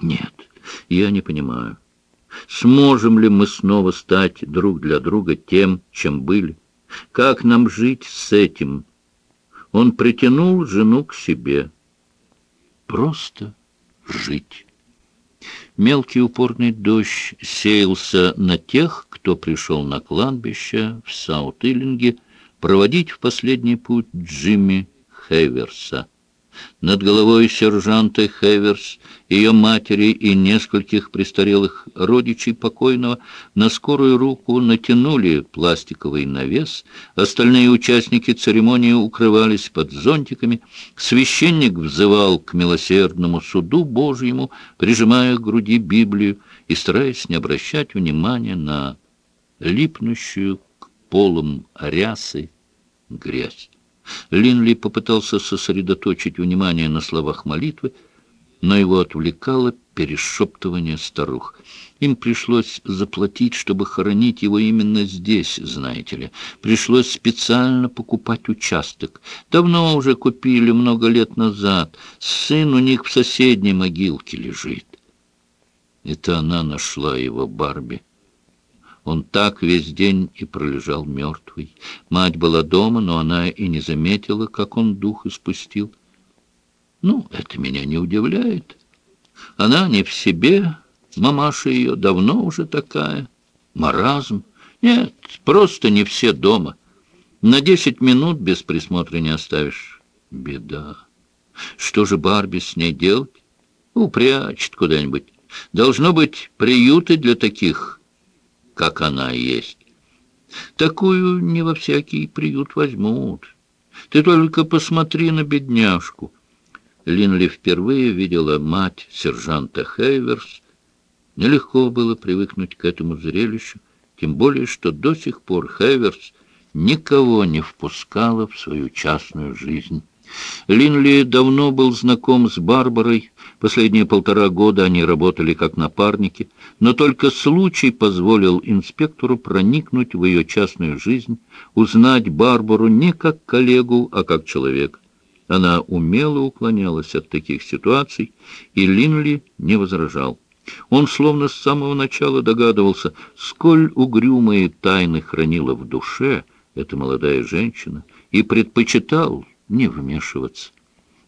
Нет, я не понимаю. Сможем ли мы снова стать друг для друга тем, чем были? Как нам жить с этим? Он притянул жену к себе. Просто жить. Мелкий упорный дождь сеялся на тех, кто пришел на кладбище в Саут-Иллинге проводить в последний путь Джимми Хейверса. Над головой сержанта Хеверс, ее матери и нескольких престарелых родичей покойного на скорую руку натянули пластиковый навес, остальные участники церемонии укрывались под зонтиками, священник взывал к милосердному суду Божьему, прижимая к груди Библию и стараясь не обращать внимания на липнущую к полам рясы грязь. Линли попытался сосредоточить внимание на словах молитвы, но его отвлекало перешептывание старух. Им пришлось заплатить, чтобы хоронить его именно здесь, знаете ли. Пришлось специально покупать участок. Давно уже купили, много лет назад. Сын у них в соседней могилке лежит. Это она нашла его Барби. Он так весь день и пролежал мертвый. Мать была дома, но она и не заметила, как он дух испустил. Ну, это меня не удивляет. Она не в себе, мамаша ее давно уже такая. Маразм. Нет, просто не все дома. На десять минут без присмотра не оставишь. Беда. Что же Барби с ней делать? Упрячет куда-нибудь. Должно быть приюты для таких как она есть. Такую не во всякий приют возьмут. Ты только посмотри на бедняжку. Линли впервые видела мать сержанта Хейверс. Нелегко было привыкнуть к этому зрелищу, тем более, что до сих пор Хейверс никого не впускала в свою частную жизнь. Линли давно был знаком с Барбарой. Последние полтора года они работали как напарники, но только случай позволил инспектору проникнуть в ее частную жизнь, узнать Барбару не как коллегу, а как человека. Она умело уклонялась от таких ситуаций, и Линли не возражал. Он словно с самого начала догадывался, сколь угрюмые тайны хранила в душе эта молодая женщина, и предпочитал не вмешиваться.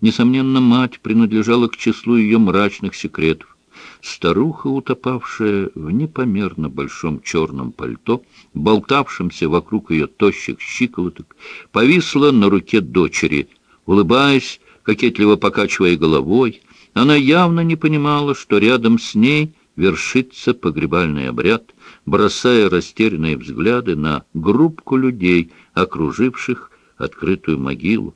Несомненно, мать принадлежала к числу ее мрачных секретов. Старуха, утопавшая в непомерно большом черном пальто, болтавшемся вокруг ее тощих щиколоток, повисла на руке дочери. Улыбаясь, кокетливо покачивая головой, она явно не понимала, что рядом с ней вершится погребальный обряд, бросая растерянные взгляды на группку людей, окруживших открытую могилу.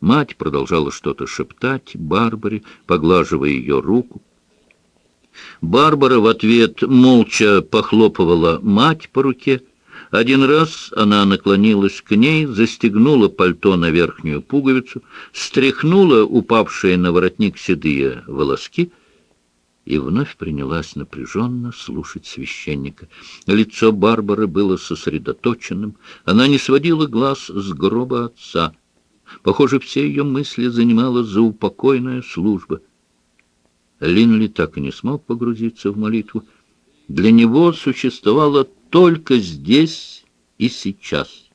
Мать продолжала что-то шептать Барбаре, поглаживая ее руку. Барбара в ответ молча похлопывала мать по руке. Один раз она наклонилась к ней, застегнула пальто на верхнюю пуговицу, стряхнула упавшие на воротник седые волоски и вновь принялась напряженно слушать священника. Лицо Барбары было сосредоточенным. Она не сводила глаз с гроба отца. Похоже, все ее мысли занимала заупокойная служба. Линли так и не смог погрузиться в молитву. Для него существовало только здесь и сейчас.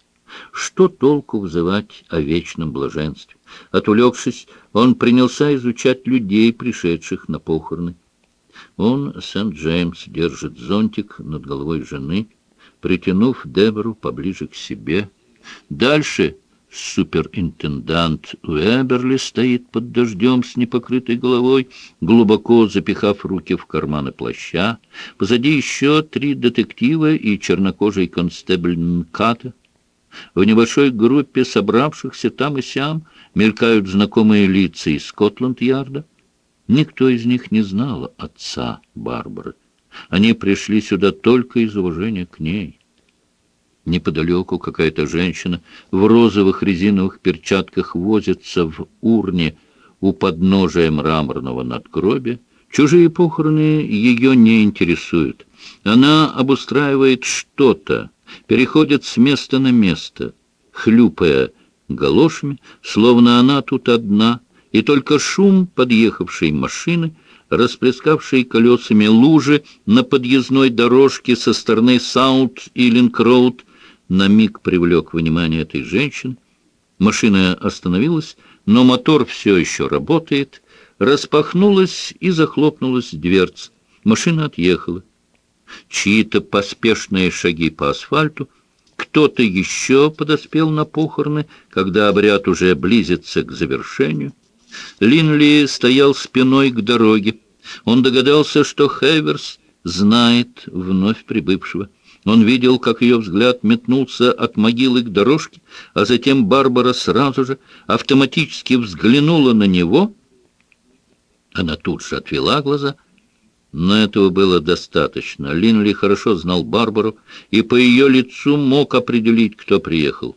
Что толку взывать о вечном блаженстве? Отвлекшись, он принялся изучать людей, пришедших на похороны. Он, Сент-Джеймс, держит зонтик над головой жены, притянув Дебору поближе к себе. Дальше суперинтендант Уэберли стоит под дождем с непокрытой головой, глубоко запихав руки в карманы плаща. Позади еще три детектива и чернокожий констебль Нката. В небольшой группе собравшихся там и сям мелькают знакомые лица из Скотланд-Ярда. Никто из них не знал отца Барбары. Они пришли сюда только из уважения к ней. Неподалеку какая-то женщина в розовых резиновых перчатках возится в урне у подножия мраморного надгробия. Чужие похороны ее не интересуют. Она обустраивает что-то, переходит с места на место, хлюпая галошами, словно она тут одна — и только шум подъехавшей машины расплескавшие колесами лужи на подъездной дорожке со стороны Саут и Линкроуд, на миг привлек внимание этой женщины. Машина остановилась, но мотор все еще работает. Распахнулась и захлопнулась дверца. Машина отъехала. Чьи-то поспешные шаги по асфальту. Кто-то еще подоспел на похороны, когда обряд уже близится к завершению. Линли стоял спиной к дороге. Он догадался, что Хейверс знает вновь прибывшего. Он видел, как ее взгляд метнулся от могилы к дорожке, а затем Барбара сразу же автоматически взглянула на него. Она тут же отвела глаза, но этого было достаточно. Линли хорошо знал Барбару и по ее лицу мог определить, кто приехал.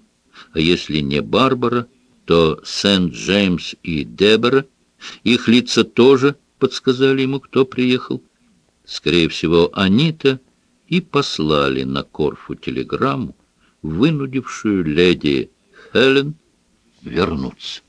А если не Барбара, то Сент-Джеймс и Дебора. Их лица тоже подсказали ему, кто приехал. Скорее всего, они-то и послали на Корфу телеграмму, вынудившую леди Хелен вернуться.